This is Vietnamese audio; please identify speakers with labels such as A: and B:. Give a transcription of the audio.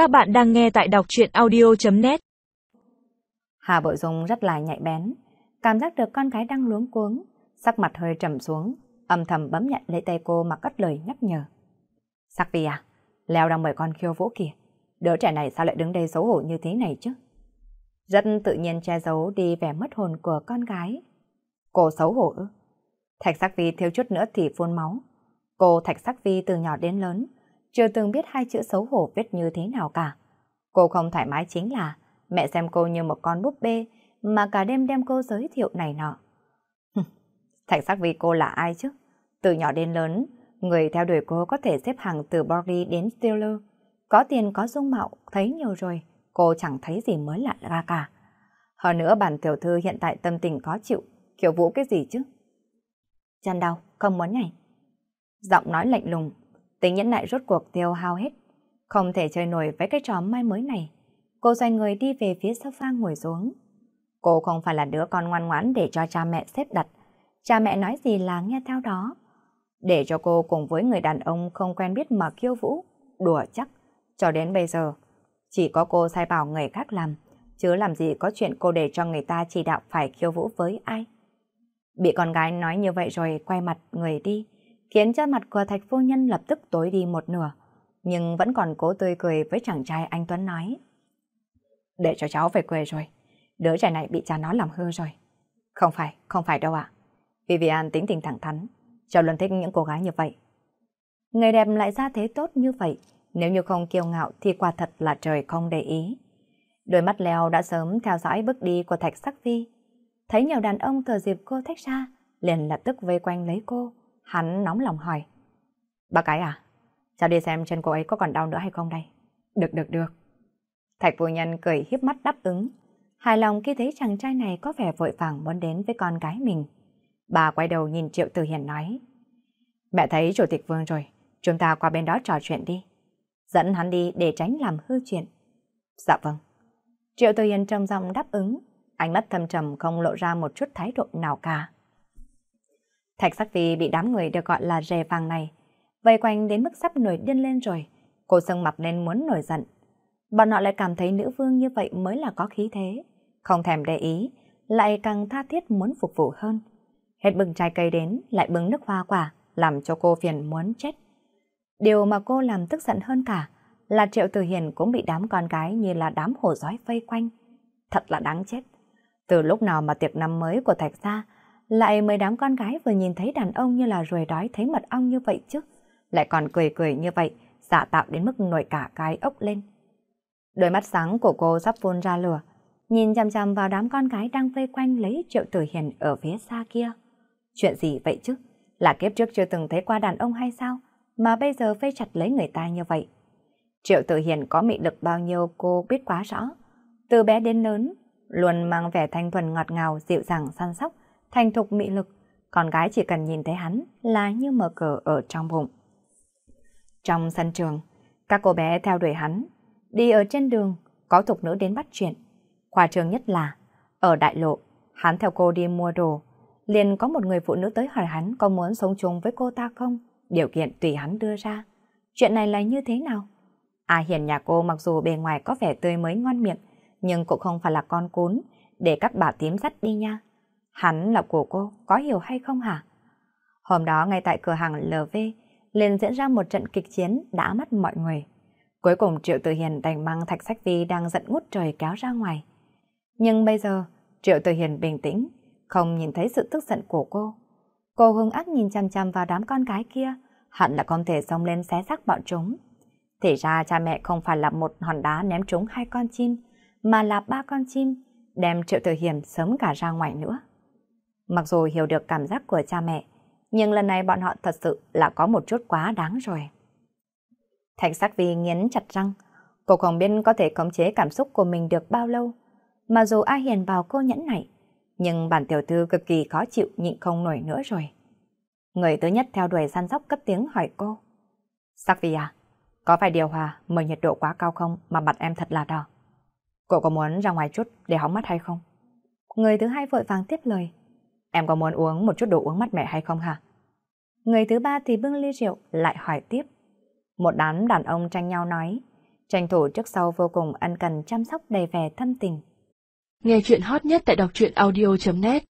A: Các bạn đang nghe tại đọc truyện audio.net
B: Hà Bội Dung rất là nhạy bén, cảm giác được con gái đang luống cuống, sắc mặt hơi trầm xuống, âm thầm bấm nhận lấy tay cô mà cất lời nhắc nhở. Sắc Vi à, Leo đang mời con khiêu vũ kìa, đứa trẻ này sao lại đứng đây xấu hổ như thế này chứ? Rất tự nhiên che giấu đi vẻ mất hồn của con gái. Cô xấu hổ ư? Thạch Sắc Vi thiếu chút nữa thì phun máu. Cô Thạch Sắc Vi từ nhỏ đến lớn, chưa từng biết hai chữ xấu hổ viết như thế nào cả. Cô không thoải mái chính là mẹ xem cô như một con búp bê mà cả đêm đem cô giới thiệu này nọ. Thạch Sắc vì cô là ai chứ? Từ nhỏ đến lớn, người theo đuổi cô có thể xếp hàng từ Borgi đến Steeler. Có tiền có dung mạo, thấy nhiều rồi, cô chẳng thấy gì mới lạ ra cả. Hơn nữa bản tiểu thư hiện tại tâm tình khó chịu, kiểu vũ cái gì chứ? Chân đau, không muốn nhảy. Giọng nói lạnh lùng, tính nhẫn nại rốt cuộc tiêu hao hết. Không thể chơi nổi với cái trò mai mới này. Cô xoay người đi về phía sofa ngồi xuống. Cô không phải là đứa con ngoan ngoãn để cho cha mẹ xếp đặt. Cha mẹ nói gì là nghe theo đó. Để cho cô cùng với người đàn ông không quen biết mà khiêu vũ, đùa chắc. Cho đến bây giờ, chỉ có cô sai bảo người khác làm, chứ làm gì có chuyện cô để cho người ta chỉ đạo phải khiêu vũ với ai. Bị con gái nói như vậy rồi quay mặt người đi, khiến cho mặt của thạch phu nhân lập tức tối đi một nửa, nhưng vẫn còn cố tươi cười với chàng trai anh Tuấn nói. Để cho cháu về quê rồi, đứa trẻ này bị cha nó làm hư rồi. Không phải, không phải đâu ạ. Vivian tính tình thẳng thắn, cháu luôn thích những cô gái như vậy. Người đẹp lại ra thế tốt như vậy, nếu như không kiêu ngạo thì quả thật là trời không để ý. Đôi mắt leo đã sớm theo dõi bước đi của Thạch Sắc Vi. Thấy nhiều đàn ông thừa dịp cô thách ra, liền lập tức vây quanh lấy cô. Hắn nóng lòng hỏi. Bà cái à? Cháu đi xem chân cô ấy có còn đau nữa hay không đây? Được, được, được. Thạch phu nhân cười hiếp mắt đáp ứng. Hài lòng khi thấy chàng trai này có vẻ vội vàng muốn đến với con gái mình. Bà quay đầu nhìn Triệu Tử Hiền nói. Mẹ thấy Chủ tịch Vương rồi, chúng ta qua bên đó trò chuyện đi. Dẫn hắn đi để tránh làm hư chuyện. Dạ vâng. Triệu Tử Hiền trong giọng đáp ứng, ánh mắt thâm trầm không lộ ra một chút thái độ nào cả. Thạch Sắc Vi bị đám người được gọi là rề vàng này, vây quanh đến mức sắp nổi điên lên rồi. Cô sưng mặt lên muốn nổi giận. Bọn họ lại cảm thấy nữ vương như vậy mới là có khí thế. Không thèm để ý, lại càng tha thiết muốn phục vụ hơn. Hết bưng trái cây đến, lại bưng nước hoa quả, làm cho cô phiền muốn chết. Điều mà cô làm tức giận hơn cả là Triệu Từ Hiền cũng bị đám con gái như là đám hổ giói vây quanh. Thật là đáng chết. Từ lúc nào mà tiệc năm mới của Thạch Gia lại mấy đám con gái vừa nhìn thấy đàn ông như là ruồi đói thấy mật ong như vậy chứ. Lại còn cười cười như vậy, giả tạo đến mức nổi cả cái ốc lên. Đôi mắt sáng của cô sắp phun ra lửa, nhìn chằm chằm vào đám con gái đang vây quanh lấy Triệu Tử Hiền ở phía xa kia. Chuyện gì vậy chứ? Là kiếp trước chưa từng thấy qua đàn ông hay sao? Mà bây giờ vây chặt lấy người ta như vậy. Triệu Tử Hiền có mị lực bao nhiêu cô biết quá rõ. Từ bé đến lớn, luôn mang vẻ thanh thuần ngọt ngào, dịu dàng săn sóc, thành thục mị lực. Con gái chỉ cần nhìn thấy hắn là như mở cờ ở trong bụng. Trong sân trường, các cô bé theo đuổi hắn. Đi ở trên đường, có thục nữ đến bắt chuyện. Khoa trường nhất là, ở đại lộ, hắn theo cô đi mua đồ. Liền có một người phụ nữ tới hỏi hắn có muốn sống chung với cô ta không? Điều kiện tùy hắn đưa ra. Chuyện này là như thế nào? À hiền nhà cô mặc dù bề ngoài có vẻ tươi mới ngon miệng, nhưng cũng không phải là con cún, để các bà tím dắt đi nha. Hắn là của cô, có hiểu hay không hả? Hôm đó ngay tại cửa hàng LV, liền diễn ra một trận kịch chiến đã mắt mọi người. Cuối cùng Triệu Tử Hiền đành mang Thạch Sách Vi đang giận ngút trời kéo ra ngoài. Nhưng bây giờ, Triệu Tử Hiền bình tĩnh, không nhìn thấy sự tức giận của cô. Cô hung ác nhìn chăm chăm vào đám con gái kia, hẳn là không thể xông lên xé xác bọn chúng. Thì ra cha mẹ không phải là một hòn đá ném trúng hai con chim, mà là ba con chim, đem Triệu Tử Hiền sớm cả ra ngoài nữa. Mặc dù hiểu được cảm giác của cha mẹ, nhưng lần này bọn họ thật sự là có một chút quá đáng rồi. Thạch sắc vi nghiến chặt răng, cô không biết có thể khống chế cảm xúc của mình được bao lâu. Mà dù ai hiền bảo cô nhẫn nại, nhưng bản tiểu thư cực kỳ khó chịu nhịn không nổi nữa rồi. Người thứ nhất theo đuổi săn sóc cất tiếng hỏi cô. Sắc vi à, có phải điều hòa mời nhiệt độ quá cao không mà mặt em thật là đỏ? Cô có muốn ra ngoài chút để hóng mắt hay không? Người thứ hai vội vàng tiếp lời. Em có muốn uống một chút đồ uống mát mẻ hay không hả? Người thứ ba thì bưng ly rượu, lại hỏi tiếp. Một đám đàn ông tranh nhau nói. tranh thủ trước sau vô cùng ân cần chăm sóc đầy vẻ thân tình.
A: Nghe chuyện hot nhất tại đọc truyện audio.net